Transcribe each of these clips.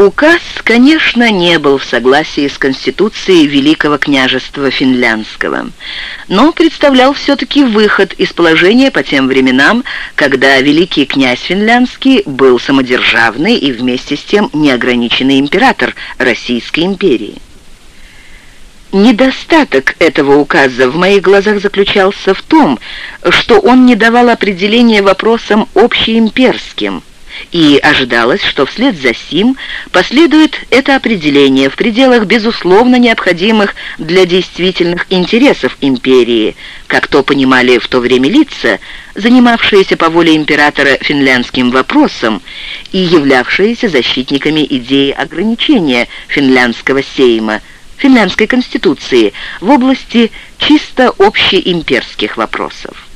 Указ, конечно, не был в согласии с Конституцией Великого княжества Финляндского, но представлял все-таки выход из положения по тем временам, когда Великий князь Финляндский был самодержавный и вместе с тем неограниченный император Российской империи. Недостаток этого указа в моих глазах заключался в том, что он не давал определения вопросам общеимперским – и ожидалось, что вслед за сим последует это определение в пределах безусловно необходимых для действительных интересов империи, как то понимали в то время лица, занимавшиеся по воле императора финляндским вопросом и являвшиеся защитниками идеи ограничения финляндского сейма, финляндской конституции в области чисто общеимперских вопросов.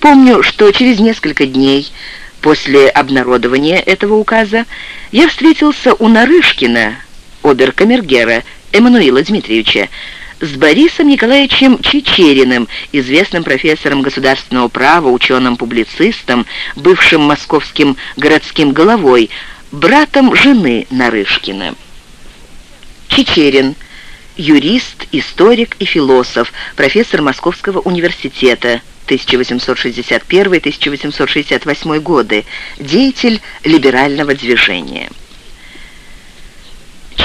Помню, что через несколько дней после обнародования этого указа я встретился у Нарышкина, оберкамергера Эммануила Дмитриевича, с Борисом Николаевичем Чечериным, известным профессором государственного права, ученым-публицистом, бывшим московским городским головой, братом жены Нарышкина. Чечерин – юрист, историк и философ, профессор Московского университета, 1861-1868 годы, деятель либерального движения.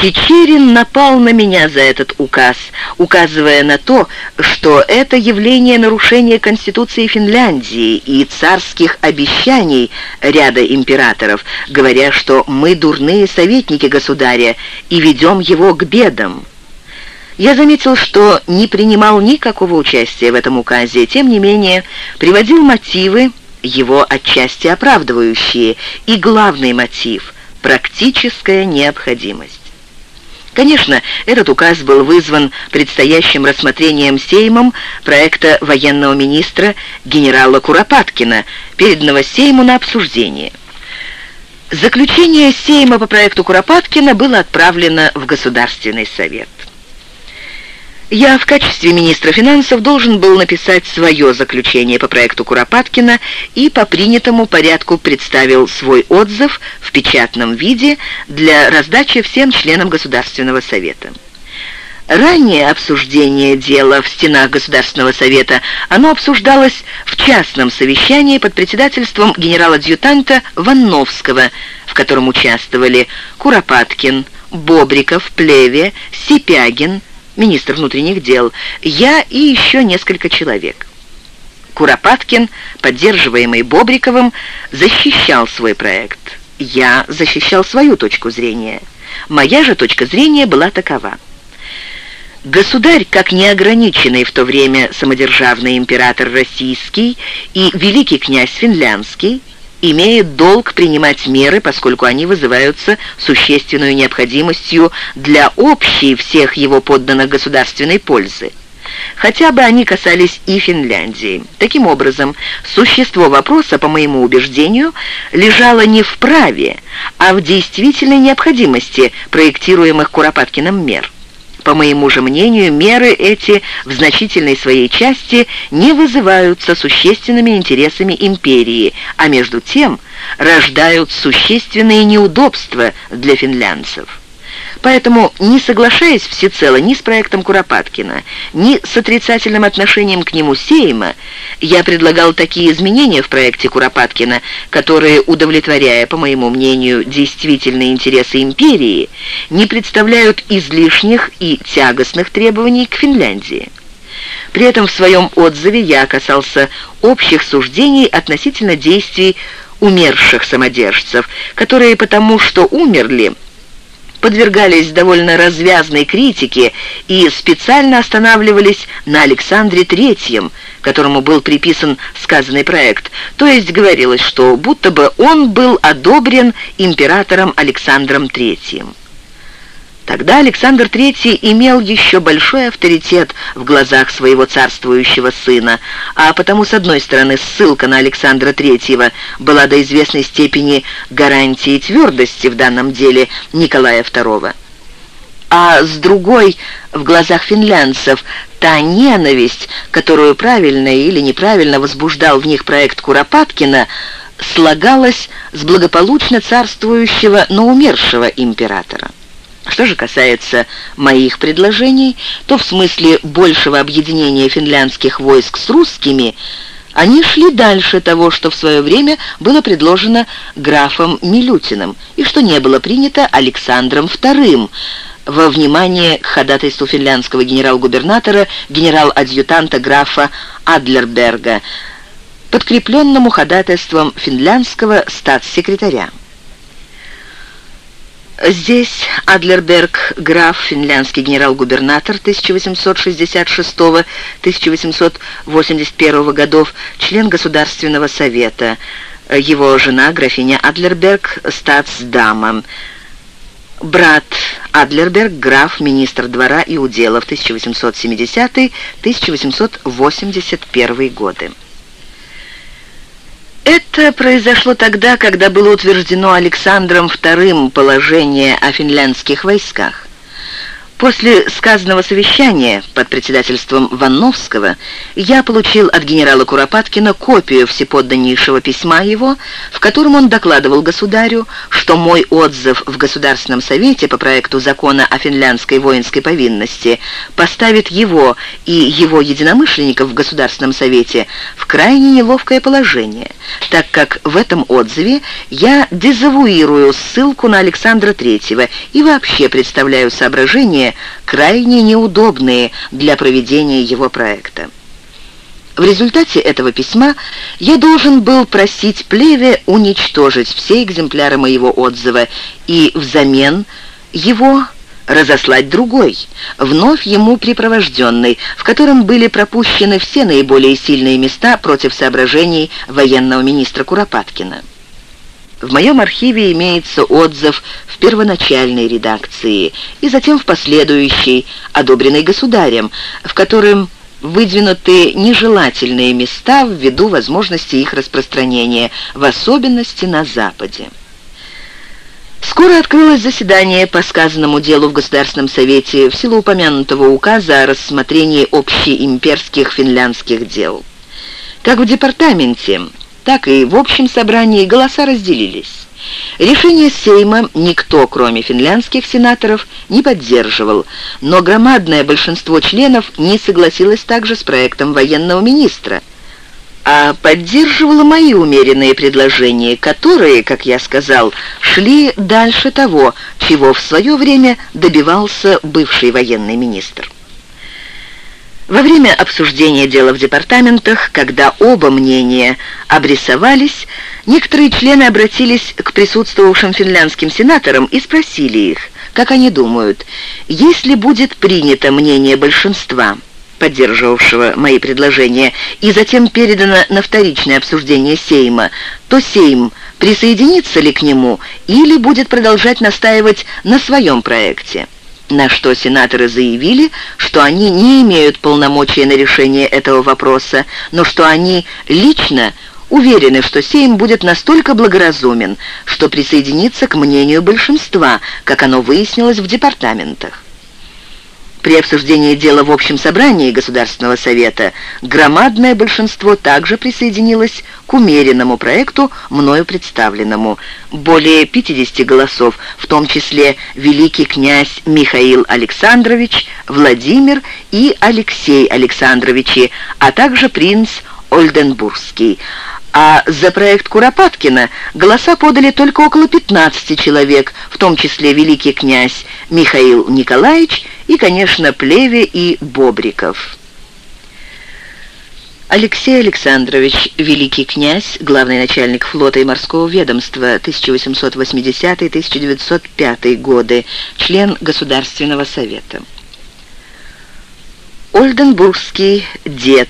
Чечерин напал на меня за этот указ, указывая на то, что это явление нарушения Конституции Финляндии и царских обещаний ряда императоров, говоря, что мы дурные советники государя и ведем его к бедам. Я заметил, что не принимал никакого участия в этом указе, тем не менее приводил мотивы, его отчасти оправдывающие, и главный мотив – практическая необходимость. Конечно, этот указ был вызван предстоящим рассмотрением Сеймом проекта военного министра генерала Куропаткина, переданного Сейму на обсуждение. Заключение Сейма по проекту Куропаткина было отправлено в Государственный совет. Я в качестве министра финансов должен был написать свое заключение по проекту Куропаткина и по принятому порядку представил свой отзыв в печатном виде для раздачи всем членам Государственного совета. Ранее обсуждение дела в стенах Государственного совета, оно обсуждалось в частном совещании под председательством генерала-адъютанта Ванновского, в котором участвовали Куропаткин, Бобриков, Плеве, Сипягин, министр внутренних дел, я и еще несколько человек. Куропаткин, поддерживаемый Бобриковым, защищал свой проект. Я защищал свою точку зрения. Моя же точка зрения была такова. Государь, как неограниченный в то время самодержавный император российский и великий князь финляндский, имеет долг принимать меры, поскольку они вызываются существенной необходимостью для общей всех его подданных государственной пользы. Хотя бы они касались и Финляндии. Таким образом, существо вопроса, по моему убеждению, лежало не в праве, а в действительной необходимости проектируемых Куропаткиным мер. По моему же мнению, меры эти в значительной своей части не вызываются существенными интересами империи, а между тем рождают существенные неудобства для финлянцев. Поэтому, не соглашаясь всецело ни с проектом Куропаткина, ни с отрицательным отношением к нему Сейма, я предлагал такие изменения в проекте Куропаткина, которые, удовлетворяя, по моему мнению, действительные интересы империи, не представляют излишних и тягостных требований к Финляндии. При этом в своем отзыве я касался общих суждений относительно действий умерших самодержцев, которые потому что умерли, подвергались довольно развязной критике и специально останавливались на Александре Третьем, которому был приписан сказанный проект, то есть говорилось, что будто бы он был одобрен императором Александром Третьим. Тогда Александр III имел еще большой авторитет в глазах своего царствующего сына, а потому, с одной стороны, ссылка на Александра III была до известной степени гарантией твердости в данном деле Николая II. А с другой, в глазах финлянцев, та ненависть, которую правильно или неправильно возбуждал в них проект Куропаткина, слагалось с благополучно царствующего, но умершего императора. Что же касается моих предложений, то в смысле большего объединения финляндских войск с русскими они шли дальше того, что в свое время было предложено графом Милютиным и что не было принято Александром II, во внимание к ходатайству финляндского генерал-губернатора, генерал-адъютанта графа Адлерберга, подкрепленному ходатайством финляндского статс-секретаря. Здесь Адлерберг, граф, финляндский генерал-губернатор 1866-1881 годов, член Государственного совета. Его жена, графиня Адлерберг, статсдама. Брат Адлерберг, граф, министр двора и уделов 1870-1881 годы. Это произошло тогда, когда было утверждено Александром II положение о финляндских войсках. После сказанного совещания под председательством Ванновского я получил от генерала Куропаткина копию всеподданнейшего письма его, в котором он докладывал государю, что мой отзыв в Государственном совете по проекту закона о финляндской воинской повинности поставит его и его единомышленников в Государственном совете в крайне неловкое положение, так как в этом отзыве я дезавуирую ссылку на Александра III и вообще представляю соображения, крайне неудобные для проведения его проекта. В результате этого письма я должен был просить Плеве уничтожить все экземпляры моего отзыва и взамен его разослать другой, вновь ему припровожденный, в котором были пропущены все наиболее сильные места против соображений военного министра Куропаткина. В моем архиве имеется отзыв в первоначальной редакции и затем в последующей, одобренной государем, в котором выдвинуты нежелательные места ввиду возможности их распространения, в особенности на Западе. Скоро открылось заседание по сказанному делу в Государственном Совете в силу упомянутого указа о рассмотрении общеимперских финляндских дел. Как в департаменте, так и в общем собрании голоса разделились. Решение Сейма никто, кроме финляндских сенаторов, не поддерживал, но громадное большинство членов не согласилось также с проектом военного министра, а поддерживало мои умеренные предложения, которые, как я сказал, шли дальше того, чего в свое время добивался бывший военный министр. Во время обсуждения дела в департаментах, когда оба мнения обрисовались, некоторые члены обратились к присутствовавшим финляндским сенаторам и спросили их, как они думают, если будет принято мнение большинства, поддерживавшего мои предложения, и затем передано на вторичное обсуждение Сейма, то Сейм присоединится ли к нему или будет продолжать настаивать на своем проекте на что сенаторы заявили, что они не имеют полномочия на решение этого вопроса, но что они лично уверены, что Сейм будет настолько благоразумен, что присоединится к мнению большинства, как оно выяснилось в департаментах. При обсуждении дела в общем собрании Государственного совета громадное большинство также присоединилось к умеренному проекту, мною представленному. Более 50 голосов, в том числе великий князь Михаил Александрович, Владимир и Алексей Александровичи, а также принц Ольденбургский а за проект Куропаткина голоса подали только около 15 человек, в том числе великий князь Михаил Николаевич и, конечно, Плеве и Бобриков. Алексей Александрович, великий князь, главный начальник флота и морского ведомства 1880-1905 годы, член Государственного совета. Ольденбургский дед,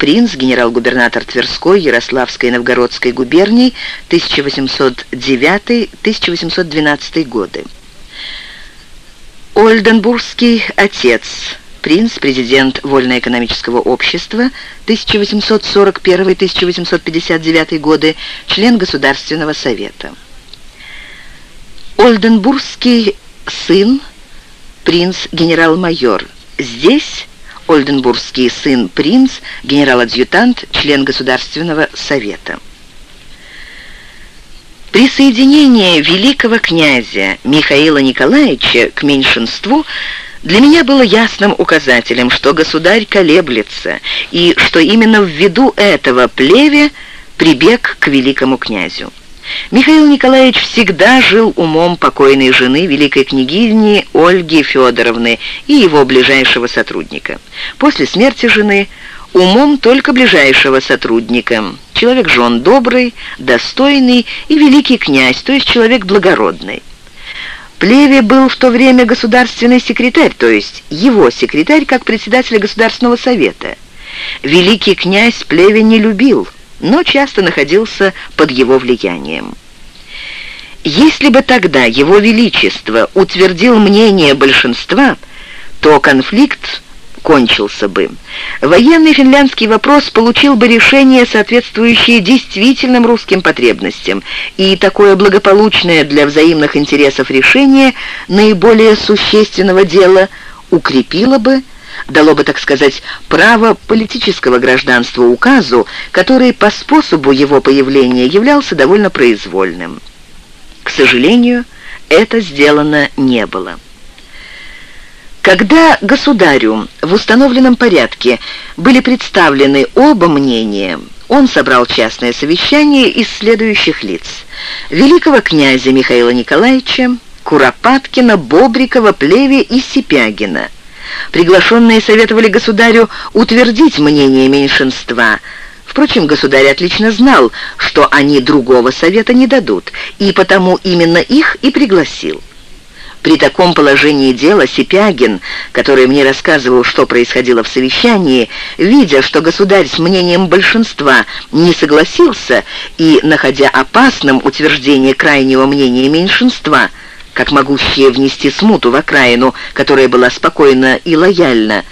принц, генерал-губернатор Тверской, Ярославской и Новгородской губерний 1809-1812 годы. Ольденбургский отец, принц, президент Вольно-экономического общества 1841-1859 годы, член Государственного совета. Ольденбургский сын, принц, генерал-майор. Здесь Ольденбургский сын принц, генерал-адъютант, член Государственного совета. Присоединение великого князя Михаила Николаевича к меньшинству для меня было ясным указателем, что государь колеблется, и что именно ввиду этого плеве прибег к великому князю. Михаил Николаевич всегда жил умом покойной жены великой княгини Ольги Федоровны и его ближайшего сотрудника. После смерти жены умом только ближайшего сотрудника. Человек же он добрый, достойный и великий князь, то есть человек благородный. Плеве был в то время государственный секретарь, то есть его секретарь как председателя Государственного совета. Великий князь Плеве не любил, но часто находился под его влиянием. Если бы тогда его величество утвердил мнение большинства, то конфликт кончился бы. Военный финляндский вопрос получил бы решение, соответствующее действительным русским потребностям, и такое благополучное для взаимных интересов решение наиболее существенного дела укрепило бы, дало бы, так сказать, право политического гражданства указу, который по способу его появления являлся довольно произвольным. К сожалению, это сделано не было. Когда государю в установленном порядке были представлены оба мнения, он собрал частное совещание из следующих лиц. Великого князя Михаила Николаевича, Куропаткина, Бобрикова, Плеви и Сипягина. Приглашенные советовали государю утвердить мнение меньшинства. Впрочем, государь отлично знал, что они другого совета не дадут, и потому именно их и пригласил. При таком положении дела Сипягин, который мне рассказывал, что происходило в совещании, видя, что государь с мнением большинства не согласился и, находя опасным утверждение крайнего мнения меньшинства, как могущее внести смуту в окраину, которая была спокойна и лояльна,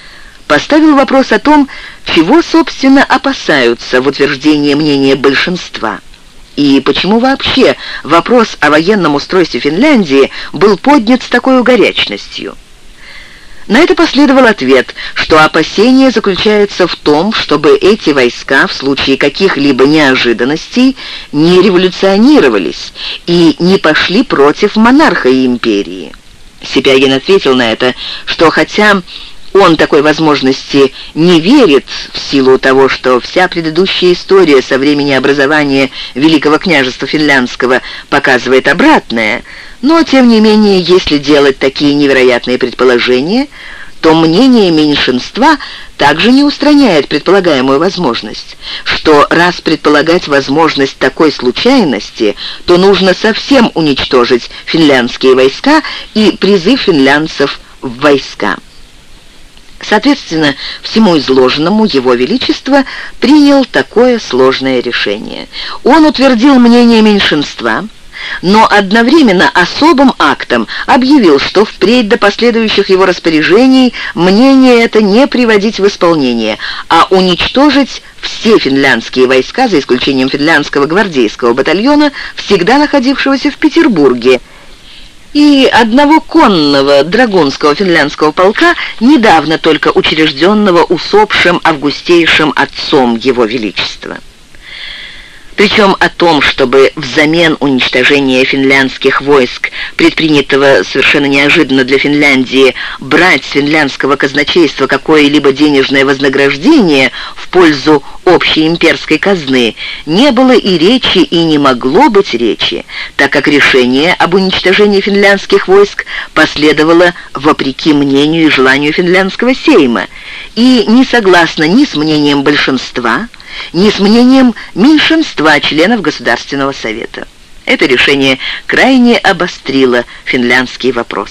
поставил вопрос о том, чего, собственно, опасаются в утверждении мнения большинства. И почему вообще вопрос о военном устройстве Финляндии был поднят с такой горячностью? На это последовал ответ, что опасение заключается в том, чтобы эти войска в случае каких-либо неожиданностей не революционировались и не пошли против монарха и империи. Сипягин ответил на это, что хотя он такой возможности не верит в силу того, что вся предыдущая история со времени образования Великого княжества Финляндского показывает обратное, но, тем не менее, если делать такие невероятные предположения, то мнение меньшинства также не устраняет предполагаемую возможность, что раз предполагать возможность такой случайности, то нужно совсем уничтожить финляндские войска и призыв финлянцев в войска. Соответственно, всему изложенному Его Величество принял такое сложное решение. Он утвердил мнение меньшинства, но одновременно особым актом объявил, что впредь до последующих его распоряжений мнение это не приводить в исполнение, а уничтожить все финляндские войска, за исключением финляндского гвардейского батальона, всегда находившегося в Петербурге, и одного конного драгунского финляндского полка, недавно только учрежденного усопшим августейшим отцом Его Величества. Причем о том, чтобы взамен уничтожения финляндских войск, предпринятого совершенно неожиданно для Финляндии, брать с финляндского казначейства какое-либо денежное вознаграждение в пользу общей имперской казны, не было и речи, и не могло быть речи, так как решение об уничтожении финляндских войск последовало вопреки мнению и желанию финляндского сейма, и не согласно ни с мнением большинства, ни с мнением меньшинства членов Государственного Совета. Это решение крайне обострило финляндский вопрос.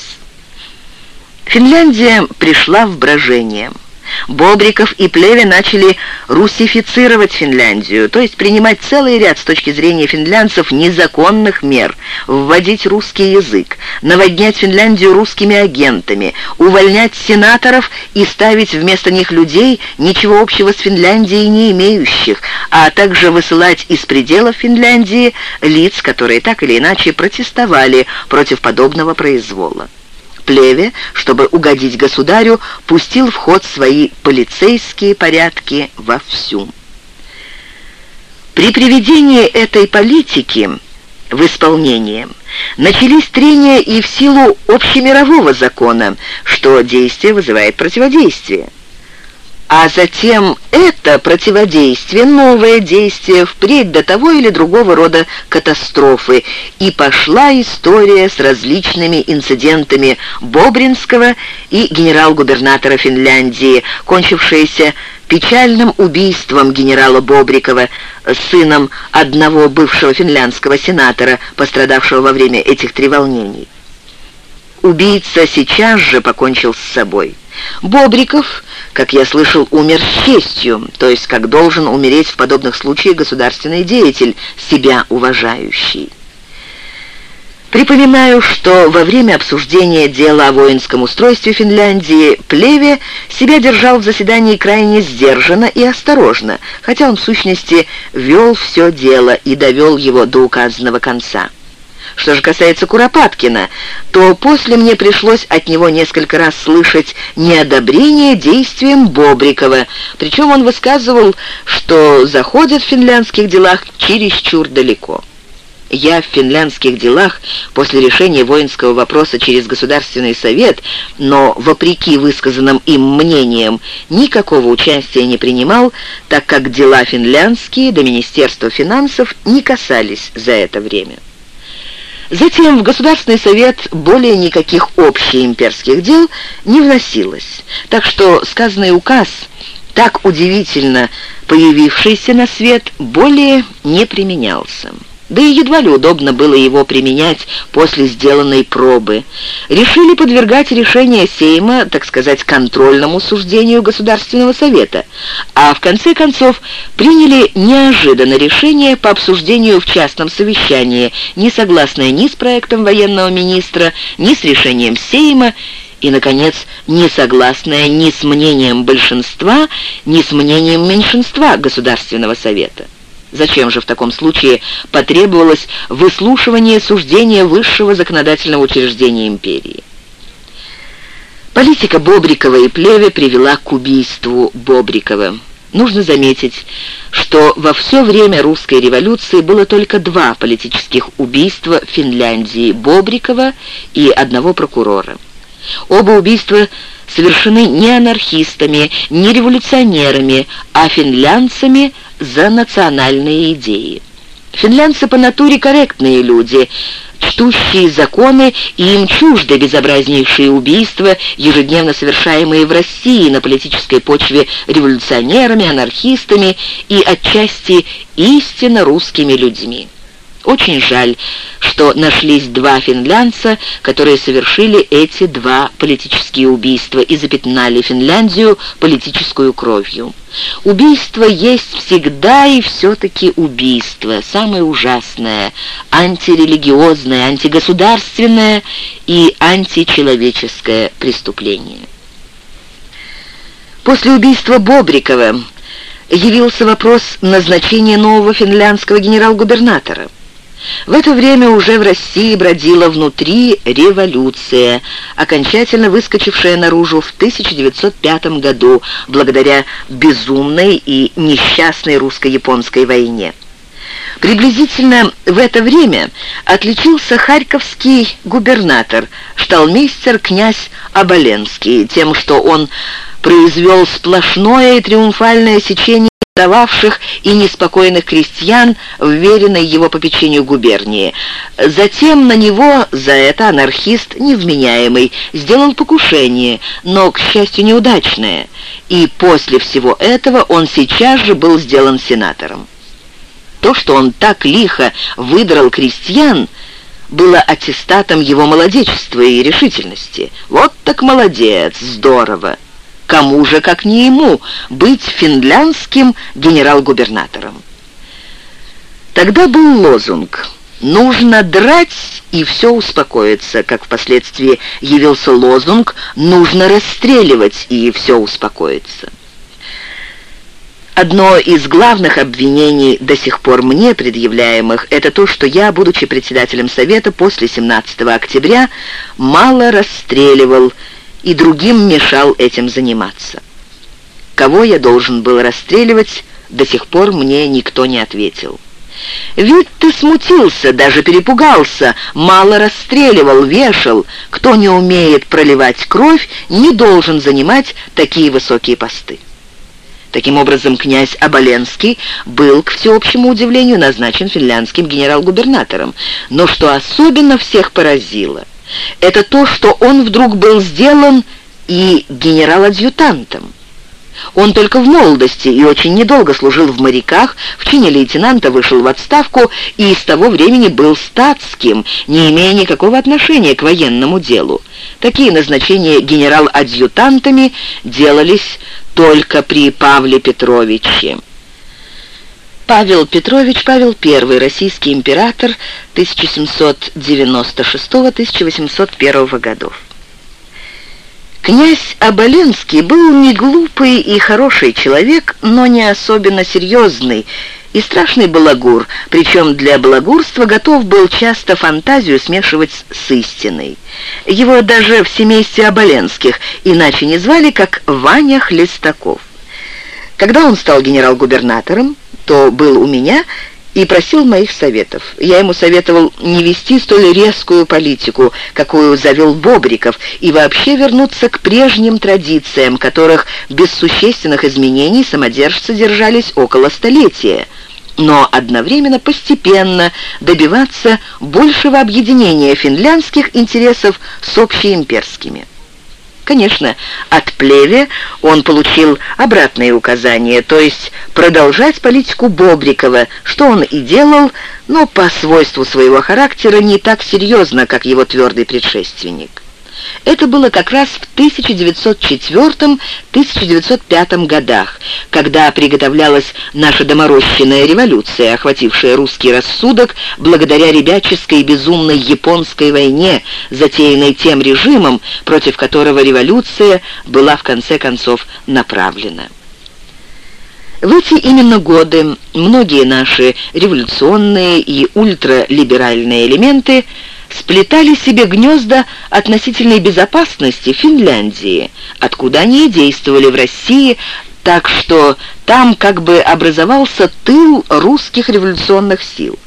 Финляндия пришла в брожение – Бобриков и Плеве начали русифицировать Финляндию, то есть принимать целый ряд с точки зрения финлянцев незаконных мер, вводить русский язык, наводнять Финляндию русскими агентами, увольнять сенаторов и ставить вместо них людей, ничего общего с Финляндией не имеющих, а также высылать из пределов Финляндии лиц, которые так или иначе протестовали против подобного произвола. Плеве, чтобы угодить государю, пустил в ход свои полицейские порядки вовсю. При приведении этой политики в исполнение. Начались трения и в силу общемирового закона, что действие вызывает противодействие. А затем это противодействие, новое действие впредь до того или другого рода катастрофы. И пошла история с различными инцидентами Бобринского и генерал-губернатора Финляндии, кончившаяся печальным убийством генерала Бобрикова, сыном одного бывшего финляндского сенатора, пострадавшего во время этих треволнений. Убийца сейчас же покончил с собой. Бобриков, как я слышал, умер с честью, то есть как должен умереть в подобных случаях государственный деятель, себя уважающий. Припоминаю, что во время обсуждения дела о воинском устройстве Финляндии Плеве себя держал в заседании крайне сдержанно и осторожно, хотя он в сущности вел все дело и довел его до указанного конца. Что же касается Куропаткина, то после мне пришлось от него несколько раз слышать неодобрение действиям Бобрикова, причем он высказывал, что заходит в финляндских делах чересчур далеко. Я в финляндских делах после решения воинского вопроса через Государственный совет, но, вопреки высказанным им мнениям, никакого участия не принимал, так как дела финляндские до Министерства финансов не касались за это время. Затем в Государственный совет более никаких общеимперских дел не вносилось, так что сказанный указ, так удивительно появившийся на свет, более не применялся. Да и едва ли удобно было его применять после сделанной пробы. Решили подвергать решение Сейма, так сказать, контрольному суждению Государственного Совета, а в конце концов приняли неожиданно решение по обсуждению в частном совещании, не согласное ни с проектом военного министра, ни с решением Сейма, и, наконец, не согласное ни с мнением большинства, ни с мнением меньшинства Государственного Совета. Зачем же в таком случае потребовалось выслушивание суждения высшего законодательного учреждения империи? Политика Бобрикова и Плеве привела к убийству Бобрикова. Нужно заметить, что во все время русской революции было только два политических убийства в Финляндии – Бобрикова и одного прокурора. Оба убийства совершены не анархистами, не революционерами, а финлянцами за национальные идеи. Финлянцы по натуре корректные люди, чтущие законы, и им чужды безобразнейшие убийства, ежедневно совершаемые в России на политической почве революционерами, анархистами и отчасти истинно русскими людьми. Очень жаль, что нашлись два финлянца, которые совершили эти два политические убийства и запятнали Финляндию политическую кровью. Убийство есть всегда и все-таки убийство, самое ужасное, антирелигиозное, антигосударственное и античеловеческое преступление. После убийства Бобрикова явился вопрос назначения нового финляндского генерал-губернатора. В это время уже в России бродила внутри революция, окончательно выскочившая наружу в 1905 году благодаря безумной и несчастной русско-японской войне. Приблизительно в это время отличился харьковский губернатор, шталмейстер князь Оболенский, тем, что он произвел сплошное и триумфальное сечение дававших и неспокойных крестьян, вверенной его попечению губернии. Затем на него за это анархист невменяемый сделал покушение, но, к счастью, неудачное, и после всего этого он сейчас же был сделан сенатором. То, что он так лихо выдрал крестьян, было аттестатом его молодечества и решительности. Вот так молодец, здорово! Кому же, как не ему, быть финляндским генерал-губернатором? Тогда был лозунг «Нужно драть, и все успокоится», как впоследствии явился лозунг «Нужно расстреливать, и все успокоится». Одно из главных обвинений до сих пор мне предъявляемых это то, что я, будучи председателем Совета после 17 октября, мало расстреливал и другим мешал этим заниматься. Кого я должен был расстреливать, до сих пор мне никто не ответил. Вид ты смутился, даже перепугался, мало расстреливал, вешал. Кто не умеет проливать кровь, не должен занимать такие высокие посты. Таким образом, князь Оболенский был, к всеобщему удивлению, назначен финляндским генерал-губернатором. Но что особенно всех поразило, это то, что он вдруг был сделан и генерал-адъютантом. Он только в молодости и очень недолго служил в моряках, в чине лейтенанта вышел в отставку и с того времени был статским, не имея никакого отношения к военному делу. Такие назначения генерал-адъютантами делались только при Павле Петровиче. Павел Петрович, Павел I, российский император 1796-1801 годов. Князь Оболенский был не глупый и хороший человек, но не особенно серьезный и страшный балагур, причем для балагурства готов был часто фантазию смешивать с истиной. Его даже в семействе Оболенских иначе не звали, как Ваня Хлестаков. Когда он стал генерал-губернатором, то был у меня и просил моих советов. Я ему советовал не вести столь резкую политику, какую завел Бобриков, и вообще вернуться к прежним традициям, которых без существенных изменений самодержцы держались около столетия но одновременно постепенно добиваться большего объединения финляндских интересов с общеимперскими. Конечно, от Плеве он получил обратные указания, то есть продолжать политику Бобрикова, что он и делал, но по свойству своего характера не так серьезно, как его твердый предшественник. Это было как раз в 1904-1905 годах, когда приготовлялась наша доморощенная революция, охватившая русский рассудок благодаря ребяческой и безумной японской войне, затеянной тем режимом, против которого революция была в конце концов направлена. В эти именно годы многие наши революционные и ультралиберальные элементы – сплетали себе гнезда относительной безопасности Финляндии, откуда они действовали в России, так что там как бы образовался тыл русских революционных сил.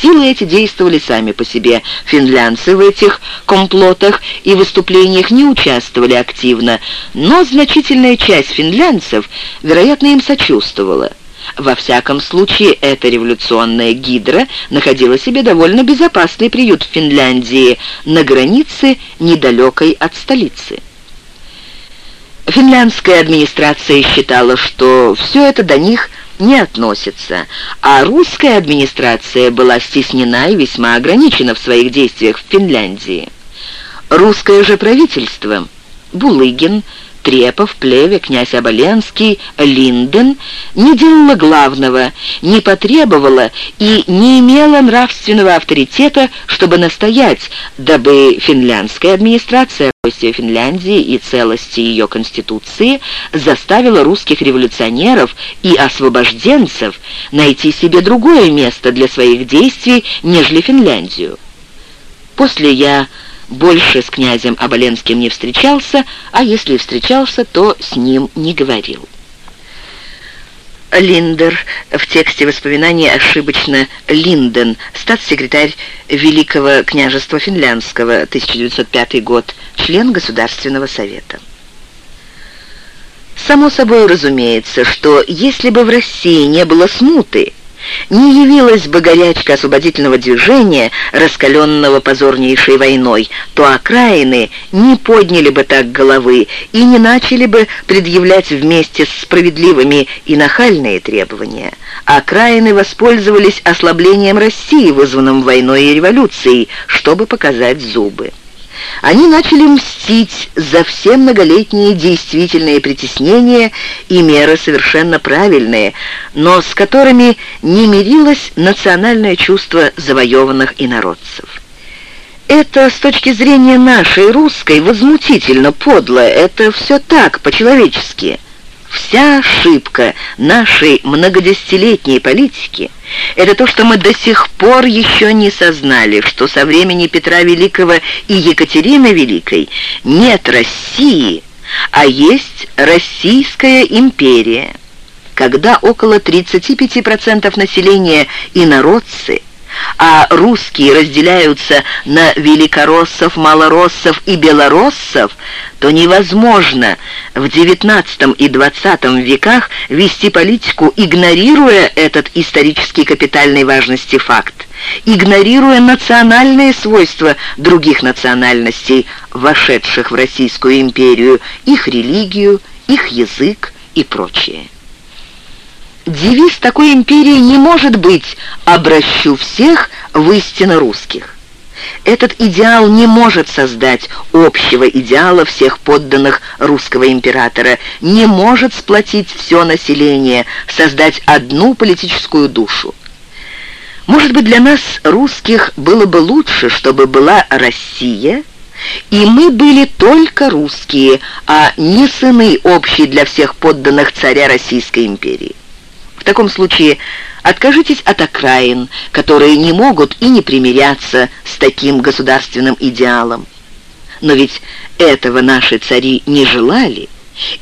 Силы эти действовали сами по себе. Финлянцы в этих комплотах и выступлениях не участвовали активно, но значительная часть финлянцев, вероятно, им сочувствовала. Во всяком случае, эта революционная гидра находила себе довольно безопасный приют в Финляндии, на границе, недалекой от столицы. Финляндская администрация считала, что все это до них не относится, а русская администрация была стеснена и весьма ограничена в своих действиях в Финляндии. Русское же правительство, Булыгин, Трепов, Плеве, князь Оболенский, Линден не делала главного, не потребовала и не имела нравственного авторитета, чтобы настоять, дабы финляндская администрация спокойствие Финляндии и целости ее конституции заставила русских революционеров и освобожденцев найти себе другое место для своих действий, нежели Финляндию. После я больше с князем Оболенским не встречался, а если встречался, то с ним не говорил. Линдер, в тексте воспоминаний ошибочно Линден, статс-секретарь Великого княжества Финляндского, 1905 год, член Государственного совета. Само собой разумеется, что если бы в России не было смуты, не явилась бы горячка освободительного движения, раскаленного позорнейшей войной, то окраины не подняли бы так головы и не начали бы предъявлять вместе с справедливыми и нахальные требования. Окраины воспользовались ослаблением России, вызванным войной и революцией, чтобы показать зубы. Они начали мстить за все многолетние действительные притеснения и меры совершенно правильные, но с которыми не мирилось национальное чувство завоеванных инородцев. Это с точки зрения нашей русской возмутительно подло, это все так, по-человечески. Вся ошибка нашей многодесятилетней политики – это то, что мы до сих пор еще не сознали, что со времени Петра Великого и Екатерины Великой нет России, а есть Российская империя. когда около 35% населения инородцы, а русские разделяются на великороссов, малороссов и белороссов, то невозможно в XIX и XX веках вести политику, игнорируя этот исторический капитальной важности факт, игнорируя национальные свойства других национальностей, вошедших в Российскую империю, их религию, их язык и прочее. Девиз такой империи не может быть «обращу всех в истинно русских». Этот идеал не может создать общего идеала всех подданных русского императора, не может сплотить все население, создать одну политическую душу. Может быть, для нас, русских, было бы лучше, чтобы была Россия, и мы были только русские, а не сыны общие для всех подданных царя Российской империи. В таком случае откажитесь от окраин, которые не могут и не примиряться с таким государственным идеалом. Но ведь этого наши цари не желали,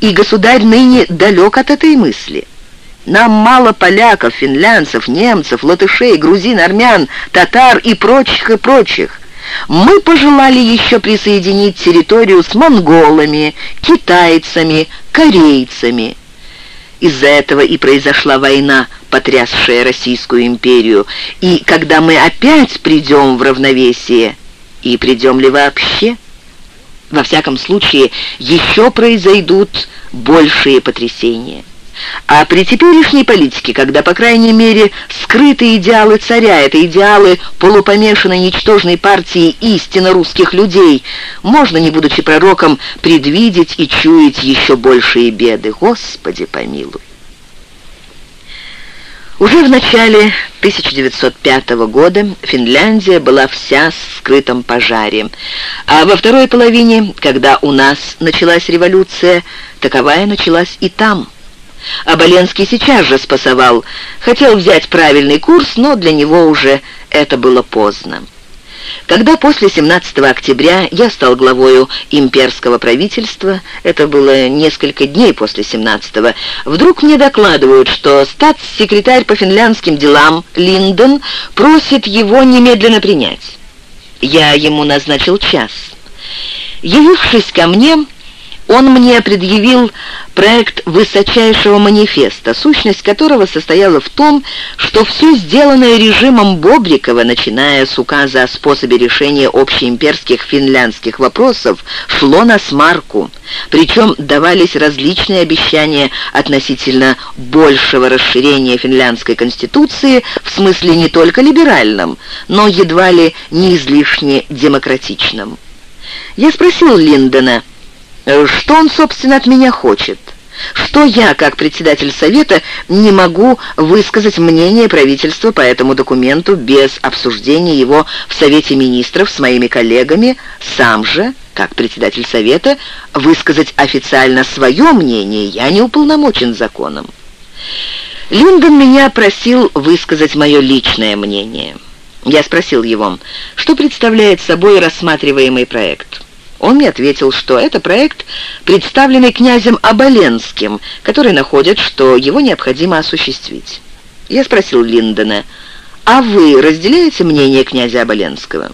и государь ныне далек от этой мысли. Нам мало поляков, финлянцев, немцев, латышей, грузин, армян, татар и прочих, и прочих. Мы пожелали еще присоединить территорию с монголами, китайцами, корейцами. Из-за этого и произошла война, потрясшая Российскую империю. И когда мы опять придем в равновесие, и придем ли вообще, во всяком случае, еще произойдут большие потрясения. А при теперешней политике, когда, по крайней мере, скрытые идеалы царя, это идеалы полупомешанной ничтожной партии истинно русских людей, можно, не будучи пророком, предвидеть и чуять еще большие беды. Господи помилуй! Уже в начале 1905 года Финляндия была вся в скрытом пожаре, а во второй половине, когда у нас началась революция, таковая началась и там – Оболенский сейчас же спасовал. Хотел взять правильный курс, но для него уже это было поздно. Когда после 17 октября я стал главою имперского правительства, это было несколько дней после 17-го, вдруг мне докладывают, что статс-секретарь по финляндским делам Линден просит его немедленно принять. Я ему назначил час. Явившись ко мне, он мне предъявил проект высочайшего манифеста, сущность которого состояла в том, что все сделанное режимом Бобрикова, начиная с указа о способе решения общеимперских финляндских вопросов, шло на смарку. Причем давались различные обещания относительно большего расширения финляндской конституции в смысле не только либеральном, но едва ли не излишне демократичном. Я спросил Линдона, что он, собственно, от меня хочет? Что я, как председатель Совета, не могу высказать мнение правительства по этому документу без обсуждения его в Совете Министров с моими коллегами, сам же, как председатель Совета, высказать официально свое мнение я не уполномочен законом. Линдон меня просил высказать мое личное мнение. Я спросил его, что представляет собой рассматриваемый проект. Он мне ответил, что это проект, представленный князем Оболенским, который находит, что его необходимо осуществить. Я спросил Линдона, «А вы разделяете мнение князя Оболенского?»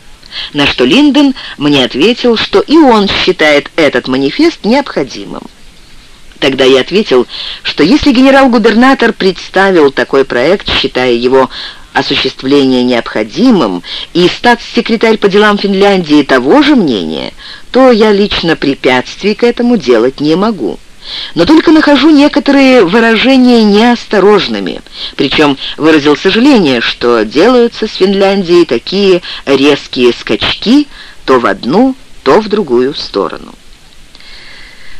На что Линдон мне ответил, что и он считает этот манифест необходимым. Тогда я ответил, что если генерал-губернатор представил такой проект, считая его осуществление необходимым, и статс-секретарь по делам Финляндии того же мнения, то я лично препятствий к этому делать не могу. Но только нахожу некоторые выражения неосторожными, причем выразил сожаление, что делаются с Финляндией такие резкие скачки то в одну, то в другую сторону.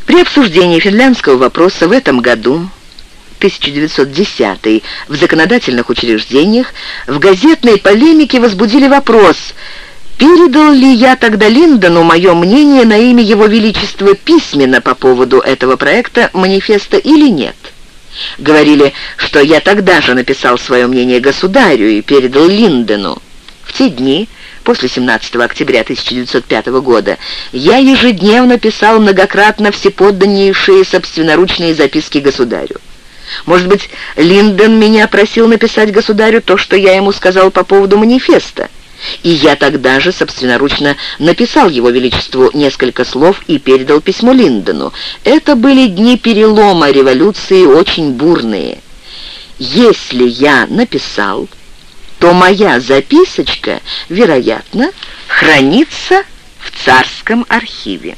При обсуждении финляндского вопроса в этом году 1910 в законодательных учреждениях в газетной полемике возбудили вопрос, передал ли я тогда Линдону мое мнение на имя Его Величества письменно по поводу этого проекта манифеста или нет. Говорили, что я тогда же написал свое мнение государю и передал Линдону. В те дни, после 17 октября 1905 года, я ежедневно писал многократно всеподданнейшие собственноручные записки государю. Может быть, Линден меня просил написать государю то, что я ему сказал по поводу манифеста. И я тогда же собственноручно написал его величеству несколько слов и передал письмо Линдону. Это были дни перелома революции, очень бурные. Если я написал, то моя записочка, вероятно, хранится в царском архиве.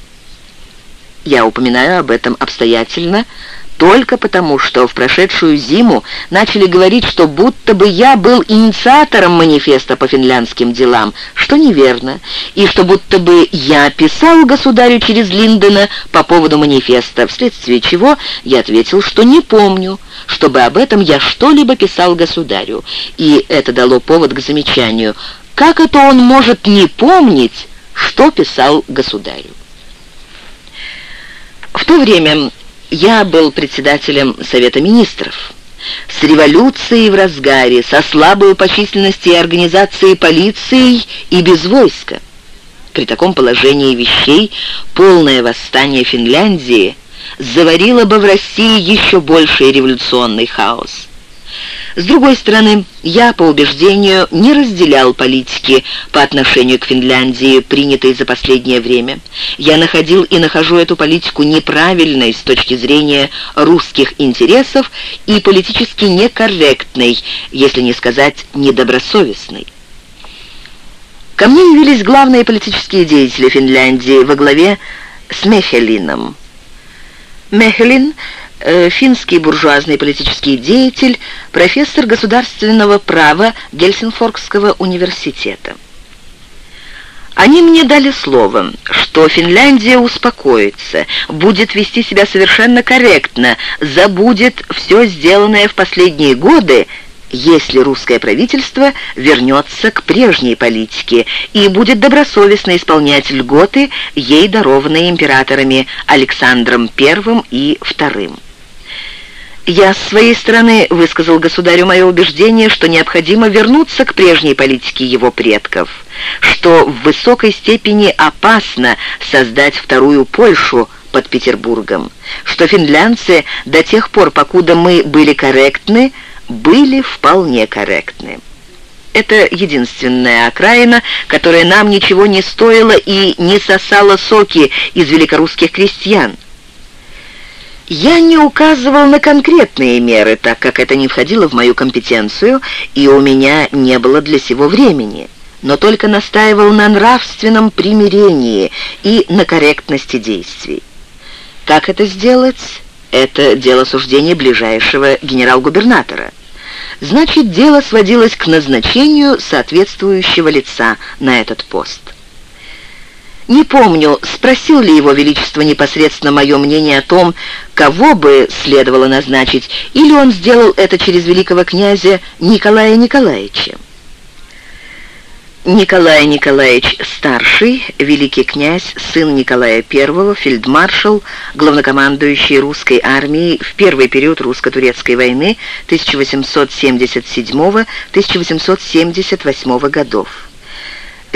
Я упоминаю об этом обстоятельно, только потому, что в прошедшую зиму начали говорить, что будто бы я был инициатором манифеста по финляндским делам, что неверно, и что будто бы я писал государю через Линдена по поводу манифеста, вследствие чего я ответил, что не помню, чтобы об этом я что-либо писал государю, и это дало повод к замечанию, как это он может не помнить, что писал государю. В то время я был председателем Совета Министров. С революцией в разгаре, со слабой по численности организацией полиции и без войска. При таком положении вещей полное восстание Финляндии заварило бы в России еще больший революционный хаос. С другой стороны, я по убеждению не разделял политики по отношению к Финляндии, принятой за последнее время. Я находил и нахожу эту политику неправильной с точки зрения русских интересов и политически некорректной, если не сказать недобросовестной. Ко мне явились главные политические деятели Финляндии во главе с Мехелином. Мехелин финский буржуазный политический деятель, профессор государственного права Гельсинфоргского университета. Они мне дали слово, что Финляндия успокоится, будет вести себя совершенно корректно, забудет все сделанное в последние годы если русское правительство вернется к прежней политике и будет добросовестно исполнять льготы, ей дарованные императорами Александром I и II. Я с своей стороны высказал государю мое убеждение, что необходимо вернуться к прежней политике его предков, что в высокой степени опасно создать вторую Польшу под Петербургом, что финлянцы до тех пор, покуда мы были корректны, были вполне корректны. Это единственная окраина, которая нам ничего не стоила и не сосала соки из великорусских крестьян. Я не указывал на конкретные меры, так как это не входило в мою компетенцию, и у меня не было для сего времени, но только настаивал на нравственном примирении и на корректности действий. Как это сделать? Это дело суждения ближайшего генерал-губернатора. Значит, дело сводилось к назначению соответствующего лица на этот пост. Не помню, спросил ли его величество непосредственно мое мнение о том, кого бы следовало назначить, или он сделал это через великого князя Николая Николаевича. Николай Николаевич Старший, великий князь, сын Николая I, фельдмаршал, главнокомандующий русской армией в первый период русско-турецкой войны 1877-1878 годов.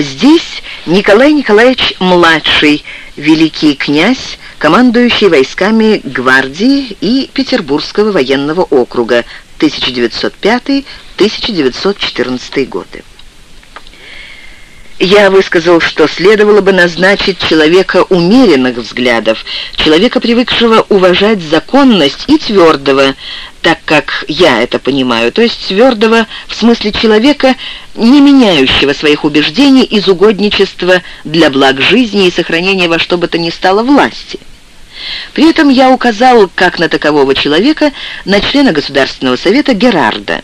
Здесь Николай Николаевич Младший, великий князь, командующий войсками гвардии и Петербургского военного округа 1905-1914 годы. Я высказал, что следовало бы назначить человека умеренных взглядов, человека, привыкшего уважать законность и твердого, так как я это понимаю, то есть твердого в смысле человека, не меняющего своих убеждений из угодничества для благ жизни и сохранения во что бы то ни стало власти. При этом я указал, как на такового человека, на члена Государственного совета Герарда.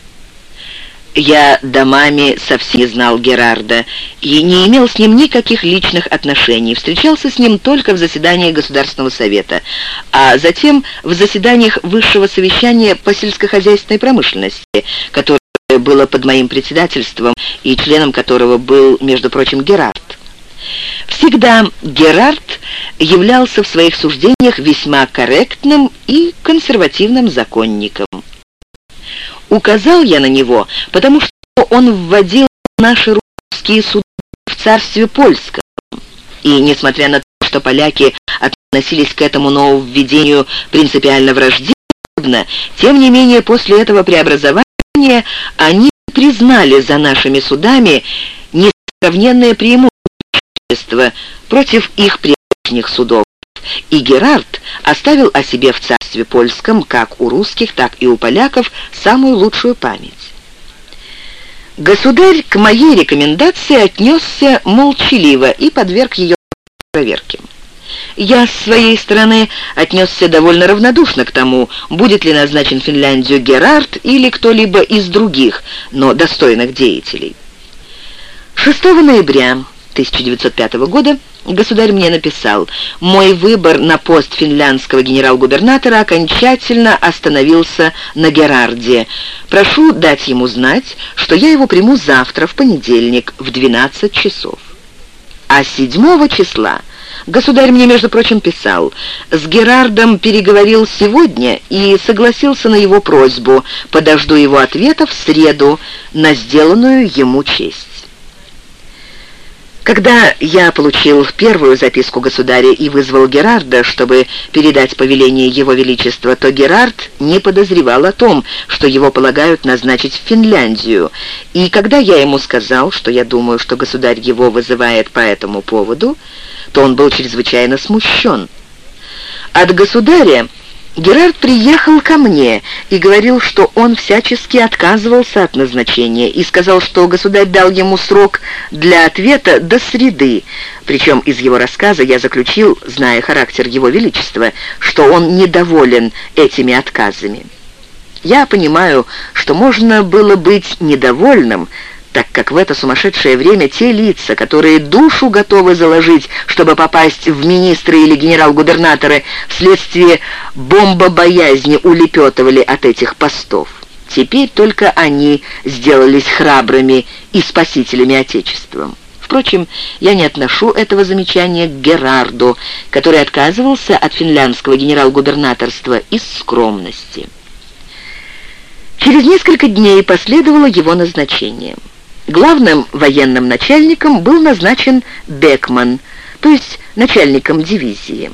Я домами совсем знал Герарда и не имел с ним никаких личных отношений, встречался с ним только в заседании Государственного совета, а затем в заседаниях Высшего совещания по сельскохозяйственной промышленности, которое было под моим председательством и членом которого был, между прочим, Герард. Всегда Герард являлся в своих суждениях весьма корректным и консервативным законником. Указал я на него, потому что он вводил наши русские суды в царстве польском. И, несмотря на то, что поляки относились к этому нововведению принципиально враждебно, тем не менее после этого преобразования они признали за нашими судами несравненное преимущество против их прежних судов. И Герард оставил о себе в царстве польском, как у русских, так и у поляков, самую лучшую память. Государь к моей рекомендации отнесся молчаливо и подверг ее проверке. Я, с своей стороны, отнесся довольно равнодушно к тому, будет ли назначен Финляндию Герард или кто-либо из других, но достойных деятелей. 6 ноября 1905 года государь мне написал, «Мой выбор на пост финляндского генерал-губернатора окончательно остановился на Герарде. Прошу дать ему знать, что я его приму завтра, в понедельник, в 12 часов». А 7 числа государь мне, между прочим, писал, «С Герардом переговорил сегодня и согласился на его просьбу. Подожду его ответа в среду на сделанную ему честь». Когда я получил первую записку государя и вызвал Герарда, чтобы передать повеление его величества, то Герард не подозревал о том, что его полагают назначить в Финляндию. И когда я ему сказал, что я думаю, что государь его вызывает по этому поводу, то он был чрезвычайно смущен. От государя Герард приехал ко мне и говорил, что он всячески отказывался от назначения и сказал, что государь дал ему срок для ответа до среды. Причем из его рассказа я заключил, зная характер его величества, что он недоволен этими отказами. Я понимаю, что можно было быть недовольным, так как в это сумасшедшее время те лица, которые душу готовы заложить, чтобы попасть в министры или генерал-губернаторы, вследствие бомбобоязни улепетывали от этих постов. Теперь только они сделались храбрыми и спасителями Отечества. Впрочем, я не отношу этого замечания к Герарду, который отказывался от финляндского генерал-губернаторства из скромности. Через несколько дней последовало его назначение. Главным военным начальником был назначен Бекман, то есть начальником дивизии.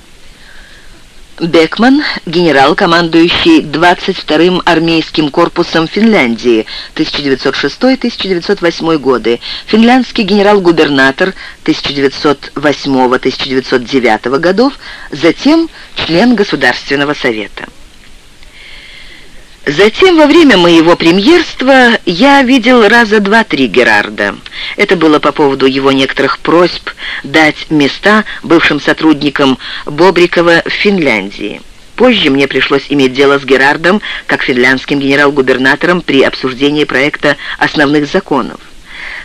Бекман, генерал, командующий 22-м армейским корпусом Финляндии 1906-1908 годы, финляндский генерал-губернатор 1908-1909 годов, затем член Государственного совета. Затем, во время моего премьерства, я видел раза два-три Герарда. Это было по поводу его некоторых просьб дать места бывшим сотрудникам Бобрикова в Финляндии. Позже мне пришлось иметь дело с Герардом как финляндским генерал-губернатором при обсуждении проекта основных законов.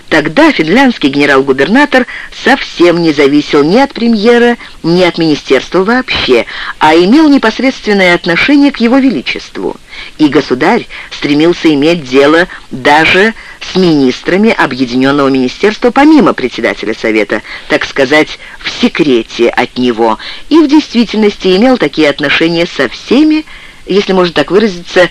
Тогда финляндский генерал-губернатор совсем не зависел ни от премьера, ни от министерства вообще, а имел непосредственное отношение к его величеству. И государь стремился иметь дело даже с министрами Объединенного министерства помимо председателя Совета, так сказать, в секрете от него, и в действительности имел такие отношения со всеми, если можно так выразиться,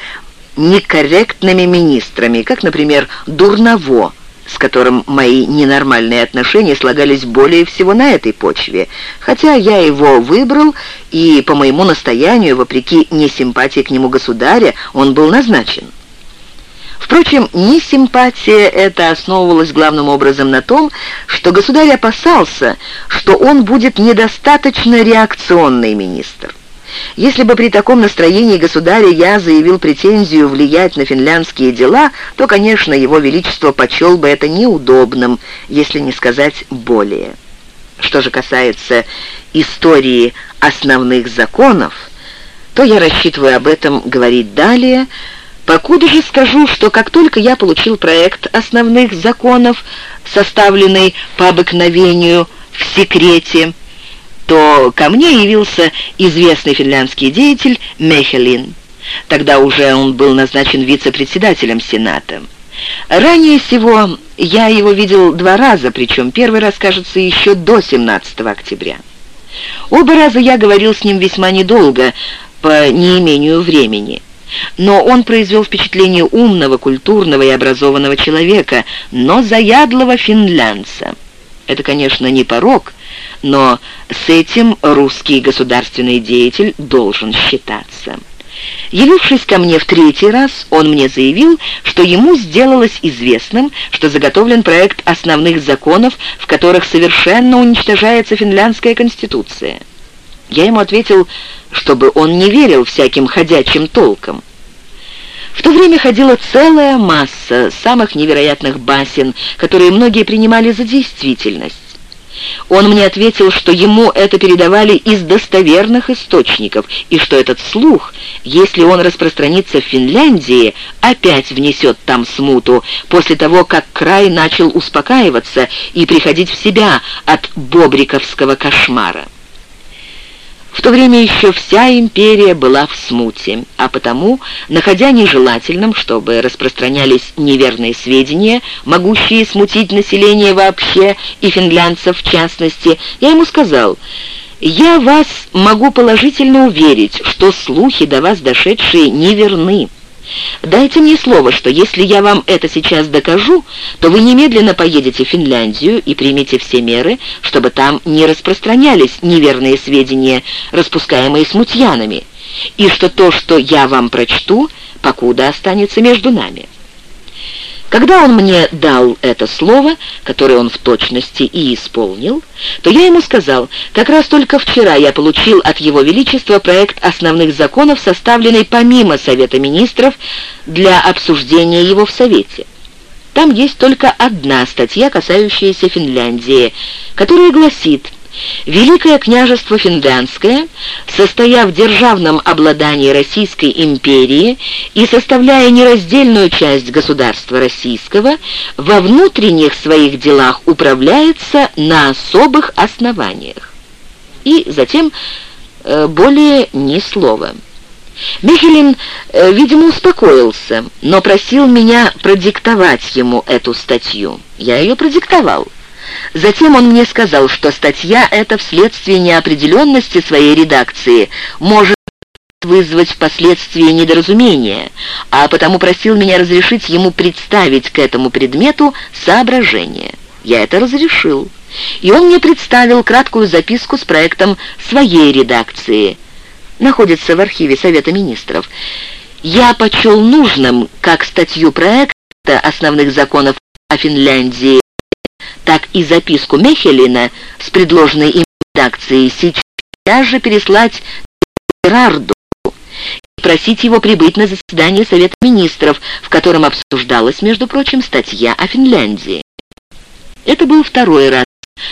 некорректными министрами, как, например, Дурново, с которым мои ненормальные отношения слагались более всего на этой почве, хотя я его выбрал, и по моему настоянию, вопреки несимпатии к нему государя, он был назначен. Впрочем, несимпатия эта основывалась главным образом на том, что государь опасался, что он будет недостаточно реакционный министр. Если бы при таком настроении государя я заявил претензию влиять на финляндские дела, то, конечно, его величество почел бы это неудобным, если не сказать более. Что же касается истории основных законов, то я рассчитываю об этом говорить далее, Покуда же скажу, что как только я получил проект основных законов, составленный по обыкновению в секрете, то ко мне явился известный финляндский деятель Мехелин. Тогда уже он был назначен вице-председателем Сената. Ранее всего я его видел два раза, причем первый раз, кажется, еще до 17 октября. Оба раза я говорил с ним весьма недолго, по неимению времени. Но он произвел впечатление умного, культурного и образованного человека, но заядлого финлянца. Это, конечно, не порог, но с этим русский государственный деятель должен считаться. Явившись ко мне в третий раз, он мне заявил, что ему сделалось известным, что заготовлен проект основных законов, в которых совершенно уничтожается финляндская конституция. Я ему ответил, чтобы он не верил всяким ходячим толкам. В то время ходила целая масса самых невероятных басен, которые многие принимали за действительность. Он мне ответил, что ему это передавали из достоверных источников, и что этот слух, если он распространится в Финляндии, опять внесет там смуту, после того, как край начал успокаиваться и приходить в себя от бобриковского кошмара. В то время еще вся империя была в смуте, а потому, находя нежелательным, чтобы распространялись неверные сведения, могущие смутить население вообще и финлянцев в частности, я ему сказал, «Я вас могу положительно уверить, что слухи до вас дошедшие неверны». Дайте мне слово, что если я вам это сейчас докажу, то вы немедленно поедете в Финляндию и примете все меры, чтобы там не распространялись неверные сведения, распускаемые смутьянами, и что то, что я вам прочту, покуда останется между нами». Когда он мне дал это слово, которое он в точности и исполнил, то я ему сказал, как раз только вчера я получил от Его Величества проект основных законов, составленный помимо Совета Министров для обсуждения его в Совете. Там есть только одна статья, касающаяся Финляндии, которая гласит Великое княжество Финляндское, состояв в державном обладании Российской империи и составляя нераздельную часть государства российского, во внутренних своих делах управляется на особых основаниях. И затем э, более ни слова. Михелин, э, видимо, успокоился, но просил меня продиктовать ему эту статью. Я ее продиктовал. Затем он мне сказал, что статья эта вследствие неопределенности своей редакции может вызвать впоследствии недоразумение, а потому просил меня разрешить ему представить к этому предмету соображение. Я это разрешил, и он мне представил краткую записку с проектом своей редакции. Находится в архиве Совета Министров. Я почел нужным, как статью проекта основных законов о Финляндии, так и записку Мехелина с предложенной им редакцией сейчас же переслать Герарду и просить его прибыть на заседание Совета Министров, в котором обсуждалась, между прочим, статья о Финляндии. Это был второй раз,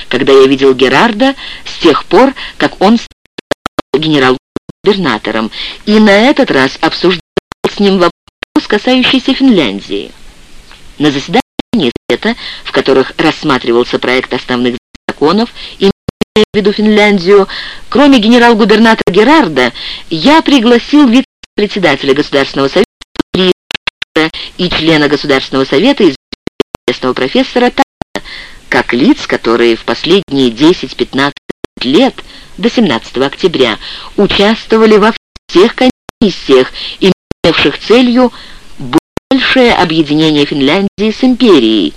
когда я видел Герарда с тех пор, как он стал генерал-губернатором, и на этот раз обсуждал с ним вопрос, касающийся Финляндии. На заседании Совета, в которых рассматривался проект основных законов, имея в виду Финляндию, кроме генерал-губернатора Герарда, я пригласил вице-председателя Государственного совета и члена Государственного совета известного профессора Тана, как лиц, которые в последние 10-15 лет до 17 октября участвовали во всех комиссиях, имевших целью большее объединение Финляндии с империей,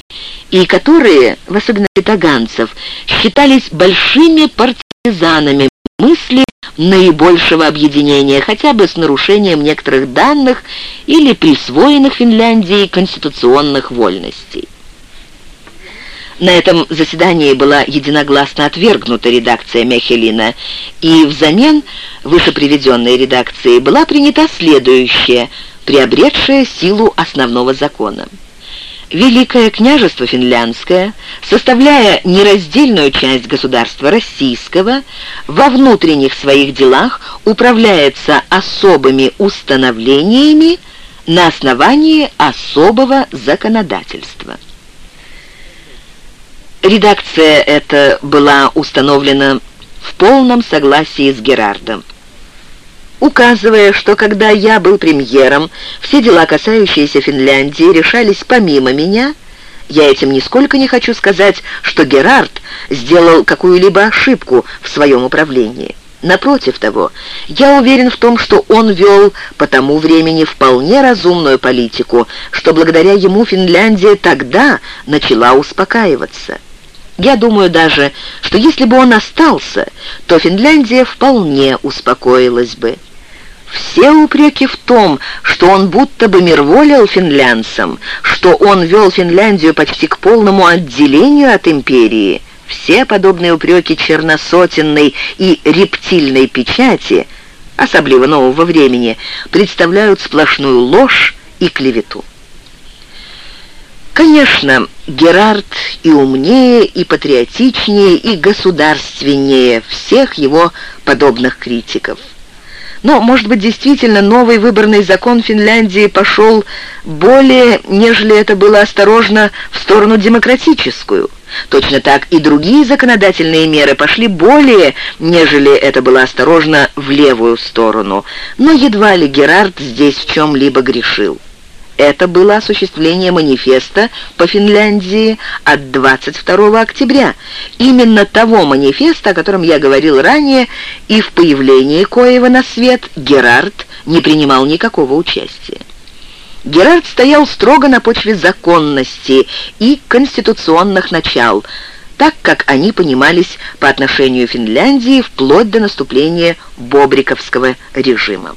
и которые, в особенности таганцев, считались большими партизанами мысли наибольшего объединения, хотя бы с нарушением некоторых данных или присвоенных Финляндии конституционных вольностей. На этом заседании была единогласно отвергнута редакция Мехелина, и взамен вышеприведенной редакции была принята следующая – приобретшая силу основного закона. Великое княжество Финляндское, составляя нераздельную часть государства российского, во внутренних своих делах управляется особыми установлениями на основании особого законодательства. Редакция эта была установлена в полном согласии с Герардом указывая, что когда я был премьером, все дела, касающиеся Финляндии, решались помимо меня, я этим нисколько не хочу сказать, что Герард сделал какую-либо ошибку в своем управлении. Напротив того, я уверен в том, что он вел по тому времени вполне разумную политику, что благодаря ему Финляндия тогда начала успокаиваться. Я думаю даже, что если бы он остался, то Финляндия вполне успокоилась бы. Все упреки в том, что он будто бы мирволил финлянцам, что он вел Финляндию почти к полному отделению от империи, все подобные упреки черносотенной и рептильной печати, особливо нового времени, представляют сплошную ложь и клевету. Конечно, Герард и умнее, и патриотичнее, и государственнее всех его подобных критиков. Но, может быть, действительно новый выборный закон Финляндии пошел более, нежели это было осторожно, в сторону демократическую. Точно так и другие законодательные меры пошли более, нежели это было осторожно, в левую сторону. Но едва ли Герард здесь в чем-либо грешил. Это было осуществление манифеста по Финляндии от 22 октября. Именно того манифеста, о котором я говорил ранее, и в появлении Коева на свет Герард не принимал никакого участия. Герард стоял строго на почве законности и конституционных начал, так как они понимались по отношению Финляндии вплоть до наступления Бобриковского режима.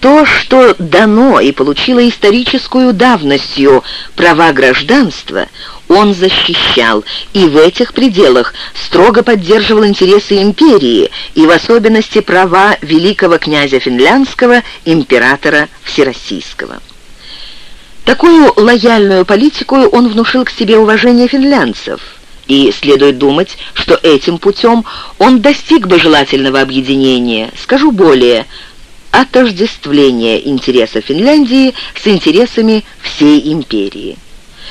То, что дано и получило историческую давностью права гражданства, он защищал и в этих пределах строго поддерживал интересы империи и в особенности права великого князя финляндского императора Всероссийского. Такую лояльную политику он внушил к себе уважение финлянцев – и следует думать, что этим путем он достиг бы желательного объединения. Скажу более, отождествления интересов Финляндии с интересами всей империи.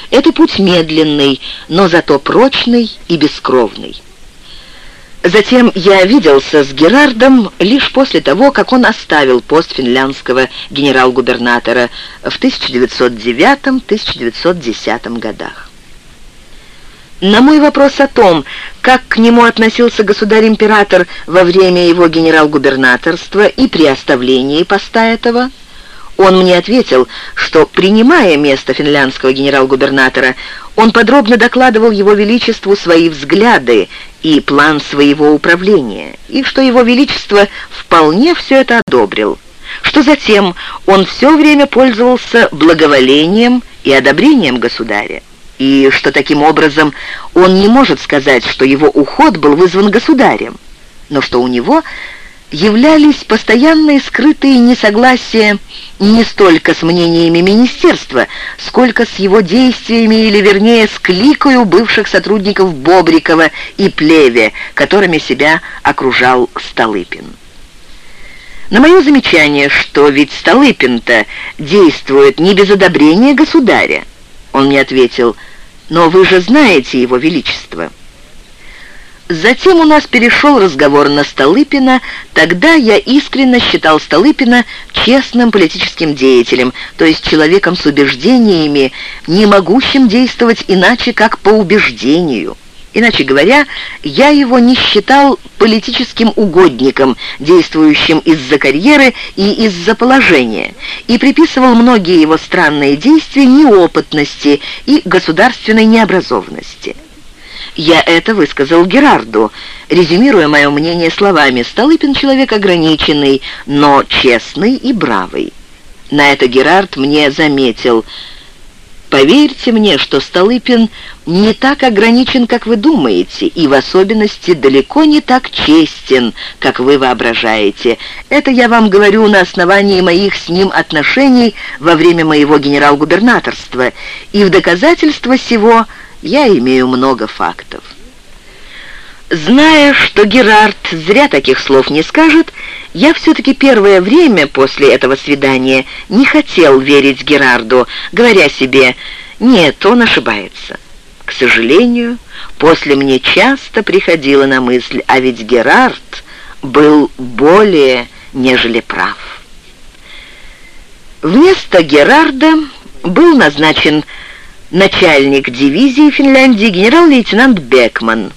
Это путь медленный, но зато прочный и бескровный. Затем я виделся с Герардом лишь после того, как он оставил пост финляндского генерал-губернатора в 1909-1910 годах. На мой вопрос о том, как к нему относился государь-император во время его генерал-губернаторства и при оставлении поста этого, он мне ответил, что, принимая место финляндского генерал-губернатора, он подробно докладывал его величеству свои взгляды и план своего управления, и что его величество вполне все это одобрил, что затем он все время пользовался благоволением и одобрением государя и что таким образом он не может сказать, что его уход был вызван государем, но что у него являлись постоянные скрытые несогласия не столько с мнениями министерства, сколько с его действиями, или вернее с кликою бывших сотрудников Бобрикова и Плеве, которыми себя окружал Столыпин. На мое замечание, что ведь Столыпин-то действует не без одобрения государя, он мне ответил, «Но вы же знаете его величество». Затем у нас перешел разговор на Столыпина. Тогда я искренне считал Столыпина честным политическим деятелем, то есть человеком с убеждениями, не могущим действовать иначе, как по убеждению. Иначе говоря, я его не считал политическим угодником, действующим из-за карьеры и из-за положения, и приписывал многие его странные действия неопытности и государственной необразованности. Я это высказал Герарду, резюмируя мое мнение словами «Столыпин человек ограниченный, но честный и бравый». На это Герард мне заметил – Поверьте мне, что Столыпин не так ограничен, как вы думаете, и в особенности далеко не так честен, как вы воображаете. Это я вам говорю на основании моих с ним отношений во время моего генерал-губернаторства, и в доказательство сего я имею много фактов. Зная, что Герард зря таких слов не скажет, я все-таки первое время после этого свидания не хотел верить Герарду, говоря себе «нет, он ошибается». К сожалению, после мне часто приходило на мысль, а ведь Герард был более, нежели прав. Вместо Герарда был назначен начальник дивизии Финляндии генерал-лейтенант Бекман –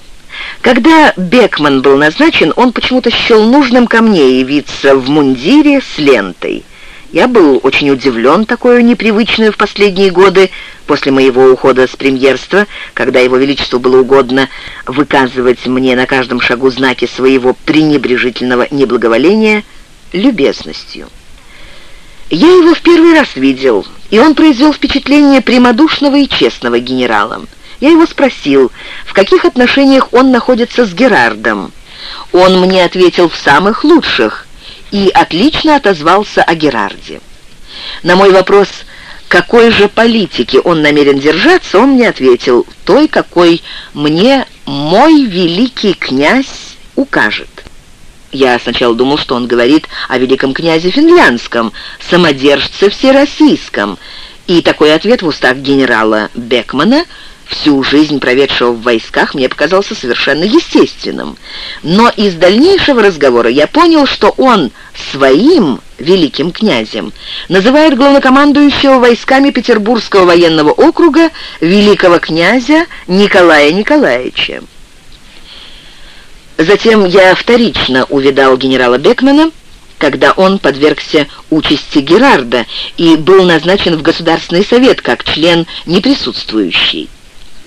когда Бекман был назначен, он почему-то счел нужным ко мне явиться в мундире с лентой. Я был очень удивлен такой непривычной в последние годы, после моего ухода с премьерства, когда его величеству было угодно выказывать мне на каждом шагу знаки своего пренебрежительного неблаговоления, любезностью. Я его в первый раз видел, и он произвел впечатление прямодушного и честного генерала. Я его спросил, в каких отношениях он находится с Герардом. Он мне ответил в самых лучших и отлично отозвался о Герарде. На мой вопрос, какой же политики он намерен держаться, он мне ответил, той, какой мне мой великий князь укажет. Я сначала думал, что он говорит о великом князе финляндском, самодержце всероссийском, и такой ответ в устах генерала Бекмана, всю жизнь проведшего в войсках, мне показался совершенно естественным. Но из дальнейшего разговора я понял, что он своим великим князем называет главнокомандующего войсками Петербургского военного округа великого князя Николая Николаевича. Затем я вторично увидал генерала Бекмана, когда он подвергся участи Герарда и был назначен в Государственный совет как член неприсутствующий.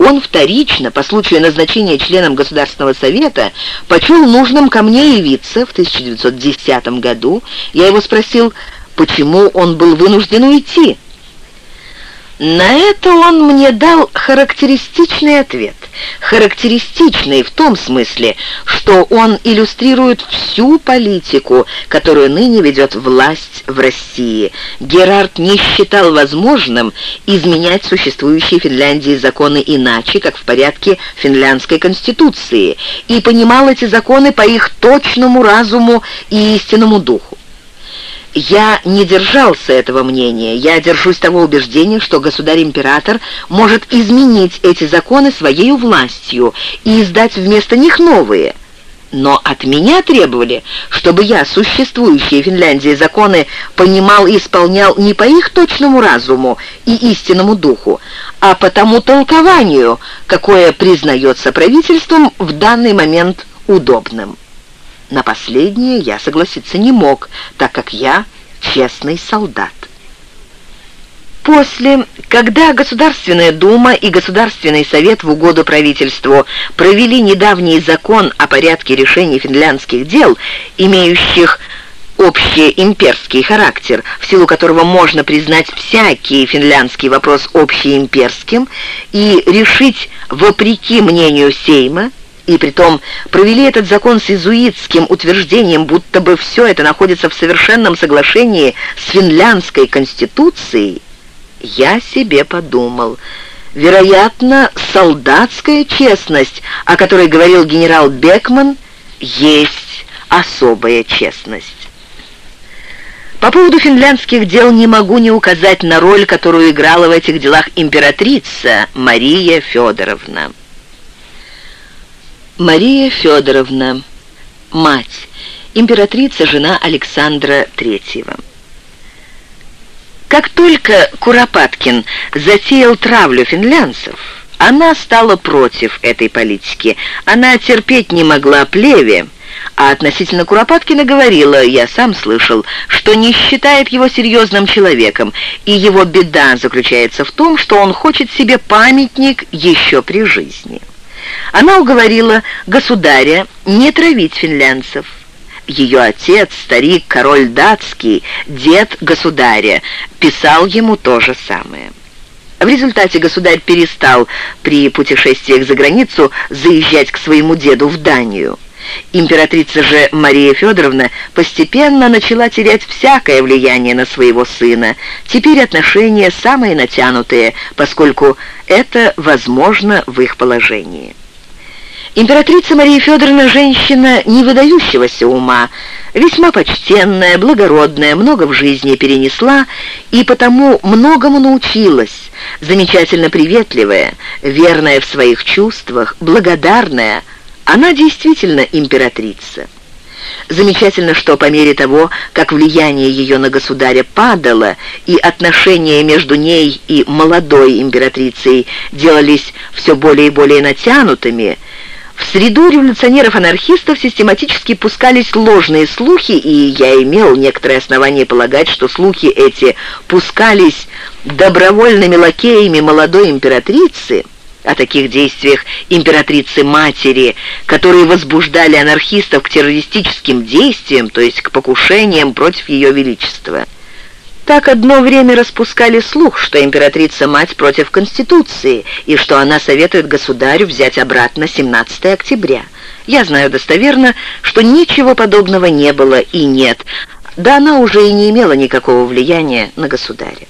Он вторично, по случаю назначения членом Государственного совета, почел нужным ко мне явиться в 1910 году. Я его спросил, почему он был вынужден уйти. На это он мне дал характеристичный ответ. Характеристичный в том смысле, что он иллюстрирует всю политику, которую ныне ведет власть в России. Герард не считал возможным изменять существующие в Финляндии законы иначе, как в порядке финляндской конституции, и понимал эти законы по их точному разуму и истинному духу. Я не держался этого мнения. Я держусь того убеждения, что государь-император может изменить эти законы своей властью и издать вместо них новые. Но от меня требовали, чтобы я существующие в Финляндии законы понимал и исполнял не по их точному разуму и истинному духу, а по тому толкованию, какое признается правительством в данный момент удобным. На последнее я согласиться не мог, так как я честный солдат. После, когда Государственная Дума и Государственный Совет в угоду правительству провели недавний закон о порядке решения финляндских дел, имеющих общеимперский характер, в силу которого можно признать всякий финляндский вопрос общеимперским и решить вопреки мнению Сейма, и притом провели этот закон с изуитским утверждением, будто бы все это находится в совершенном соглашении с финляндской конституцией, я себе подумал, вероятно, солдатская честность, о которой говорил генерал Бекман, есть особая честность. По поводу финляндских дел не могу не указать на роль, которую играла в этих делах императрица Мария Федоровна. Мария Федоровна, мать, императрица, жена Александра III. Как только Куропаткин затеял травлю финлянцев, она стала против этой политики. Она терпеть не могла плеве, а относительно Куропаткина говорила, я сам слышал, что не считает его серьезным человеком, и его беда заключается в том, что он хочет себе памятник еще при жизни. Она уговорила государя не травить финлянцев. Ее отец, старик, король датский, дед государя, писал ему то же самое. В результате государь перестал при путешествиях за границу заезжать к своему деду в Данию. Императрица же Мария Федоровна постепенно начала терять всякое влияние на своего сына. Теперь отношения самые натянутые, поскольку это возможно в их положении. Императрица Мария Федоровна женщина не выдающегося ума, весьма почтенная, благородная, много в жизни перенесла и потому многому научилась, замечательно приветливая, верная в своих чувствах, благодарная. Она действительно императрица. Замечательно, что по мере того, как влияние ее на государя падало, и отношения между ней и молодой императрицей делались все более и более натянутыми, в среду революционеров-анархистов систематически пускались ложные слухи, и я имел некоторые основания полагать, что слухи эти пускались добровольными лакеями молодой императрицы, о таких действиях императрицы-матери, которые возбуждали анархистов к террористическим действиям, то есть к покушениям против Ее Величества. Так одно время распускали слух, что императрица-мать против Конституции и что она советует государю взять обратно 17 октября. Я знаю достоверно, что ничего подобного не было и нет, да она уже и не имела никакого влияния на государя.